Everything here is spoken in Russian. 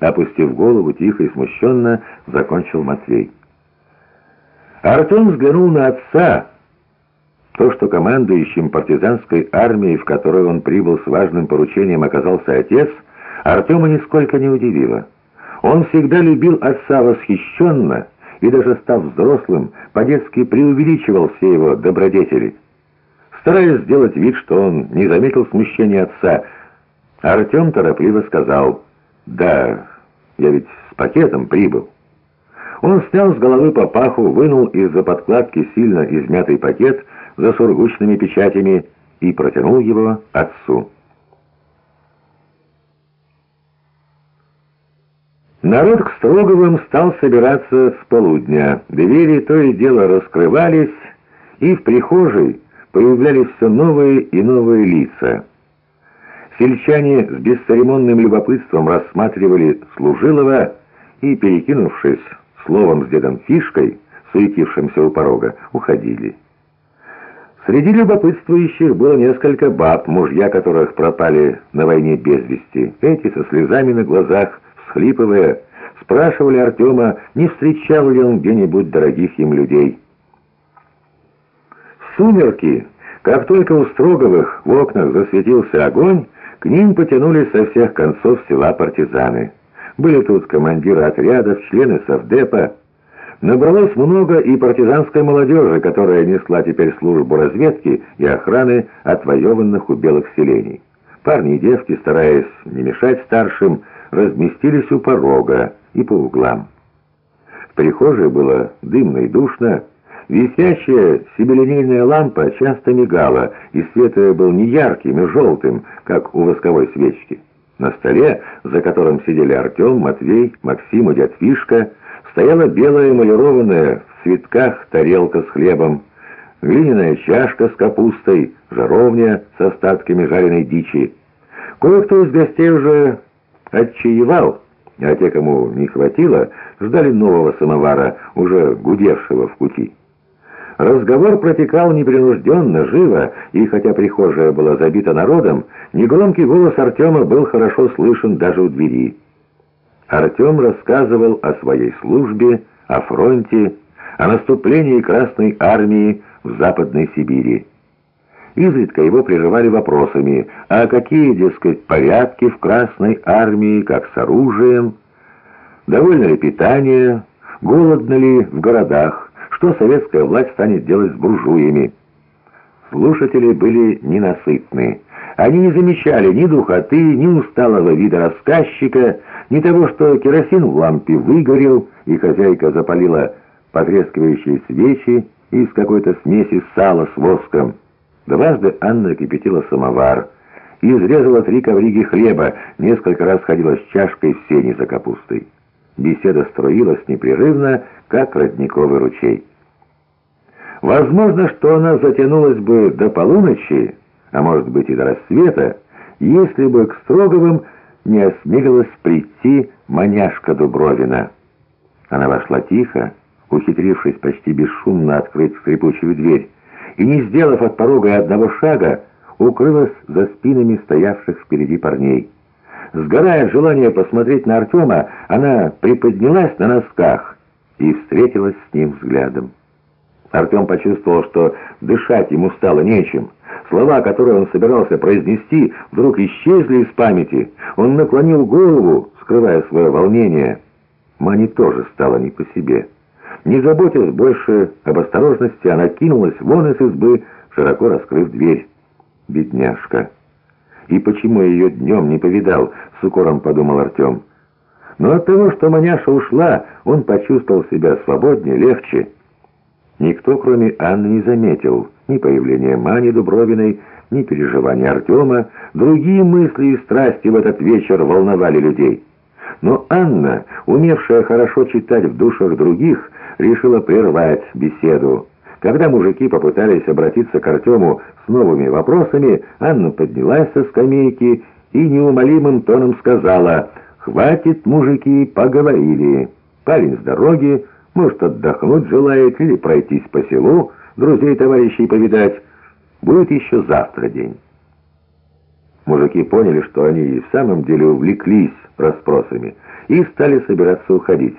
опустив голову, тихо и смущенно закончил Матвей. Артем взглянул на отца. То, что командующим партизанской армией, в которой он прибыл с важным поручением, оказался отец, Артема нисколько не удивило. Он всегда любил отца восхищенно и даже став взрослым, по-детски преувеличивал все его добродетели. Стараясь сделать вид, что он не заметил смущения отца, Артем торопливо сказал «Да, я ведь с пакетом прибыл». Он снял с головы папаху, вынул из-за подкладки сильно измятый пакет за сургучными печатями и протянул его отцу. Народ к Строговым стал собираться с полудня. Двери то и дело раскрывались, и в прихожей появлялись все новые и новые лица. Сельчане с бесцеремонным любопытством рассматривали служилого и, перекинувшись словом с дедом Фишкой, суетившимся у порога, уходили. Среди любопытствующих было несколько баб, мужья которых пропали на войне без вести. Эти со слезами на глазах, всхлипывая, спрашивали Артема, не встречал ли он где-нибудь дорогих им людей. В сумерки, как только у Строговых в окнах засветился огонь, к ним потянулись со всех концов села партизаны. Были тут командиры отрядов, члены совдепа. Набралось много и партизанской молодежи, которая несла теперь службу разведки и охраны отвоеванных у белых селений. Парни и девки, стараясь не мешать старшим, разместились у порога и по углам. В прихожей было дымно и душно, Висящая себелинейная лампа часто мигала, и свет ее был не ярким и желтым, как у восковой свечки. На столе, за которым сидели Артем, Матвей, Максим и дядь Фишка, стояла белая эмалированная в цветках тарелка с хлебом, глиняная чашка с капустой, жаровня с остатками жареной дичи. Кое-кто из гостей уже отчаевал, а те, кому не хватило, ждали нового самовара, уже гудевшего в пути. Разговор протекал непринужденно, живо, и хотя прихожая была забита народом, негромкий голос Артема был хорошо слышен даже у двери. Артем рассказывал о своей службе, о фронте, о наступлении Красной Армии в Западной Сибири. Изредка его прерывали вопросами, а какие, дескать, порядки в Красной Армии, как с оружием, довольно ли питание, голодно ли в городах, что советская власть станет делать с буржуями. Слушатели были ненасытны. Они не замечали ни духоты, ни усталого вида рассказчика, ни того, что керосин в лампе выгорел, и хозяйка запалила потрескивающие свечи из какой-то смеси сала с воском. Дважды Анна кипятила самовар и изрезала три ковриги хлеба, несколько раз ходила с чашкой в сене за капустой. Беседа струилась непрерывно, как родниковый ручей. Возможно, что она затянулась бы до полуночи, а может быть и до рассвета, если бы к Строговым не осмелилась прийти маняшка Дубровина. Она вошла тихо, ухитрившись почти бесшумно открыть скрипучую дверь, и, не сделав от порога одного шага, укрылась за спинами стоявших впереди парней. Сгорая от желания посмотреть на Артема, она приподнялась на носках и встретилась с ним взглядом. Артем почувствовал, что дышать ему стало нечем. Слова, которые он собирался произнести, вдруг исчезли из памяти. Он наклонил голову, скрывая свое волнение. Мане тоже стало не по себе. Не заботясь больше об осторожности, она кинулась вон из избы, широко раскрыв дверь. «Бедняжка!» «И почему ее днем не повидал?» — с укором подумал Артем. Но от того, что маняша ушла, он почувствовал себя свободнее, легче. Никто, кроме Анны, не заметил ни появления Мани Дубровиной, ни переживания Артема. Другие мысли и страсти в этот вечер волновали людей. Но Анна, умевшая хорошо читать в душах других, решила прервать беседу. Когда мужики попытались обратиться к Артему с новыми вопросами, Анна поднялась со скамейки и неумолимым тоном сказала «Хватит, мужики, поговорили. Парень с дороги, может, отдохнуть желает или пройтись по селу, друзей товарищей повидать. Будет еще завтра день». Мужики поняли, что они и в самом деле увлеклись расспросами, и стали собираться уходить.